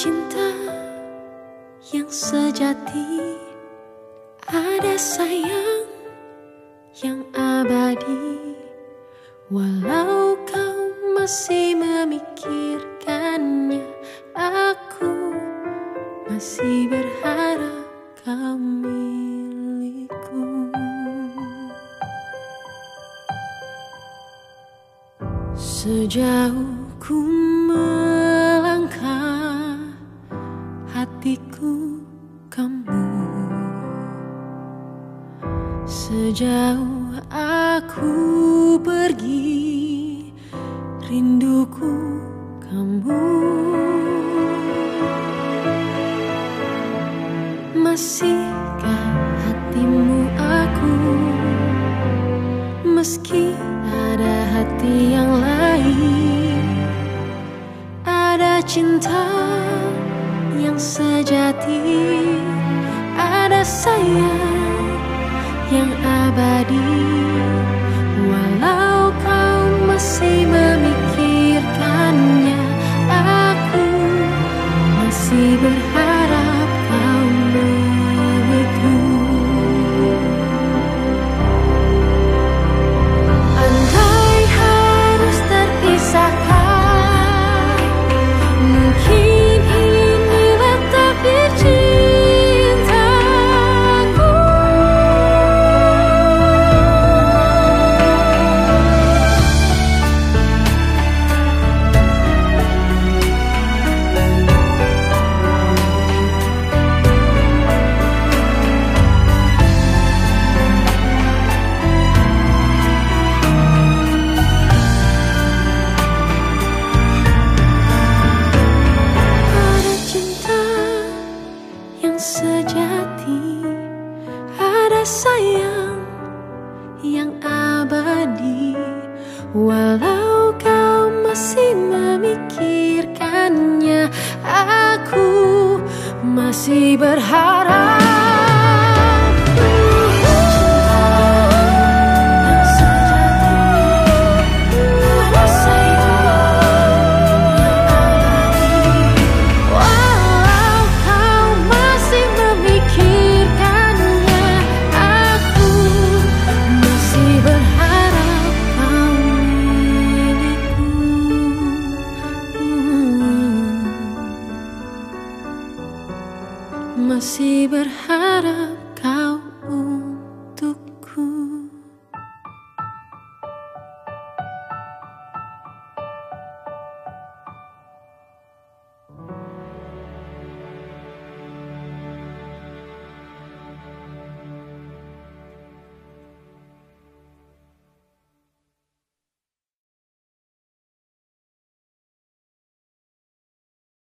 cinta yang sejati, ada sayang yang abadi. Walau kau masih memikirkannya, aku masih berharap kau milikku. Sejauh ku hatiku kamu. Sejauh aku pergi rinduku kamu. Masihkah hatimu aku? Meski ada hati yang lain Ada cinta yang sejati. Ada sayang yang abadi sejati. Ada sayang yang abadi. Walau kau masih memikirkannya Aku masih berharap Masih berharap kau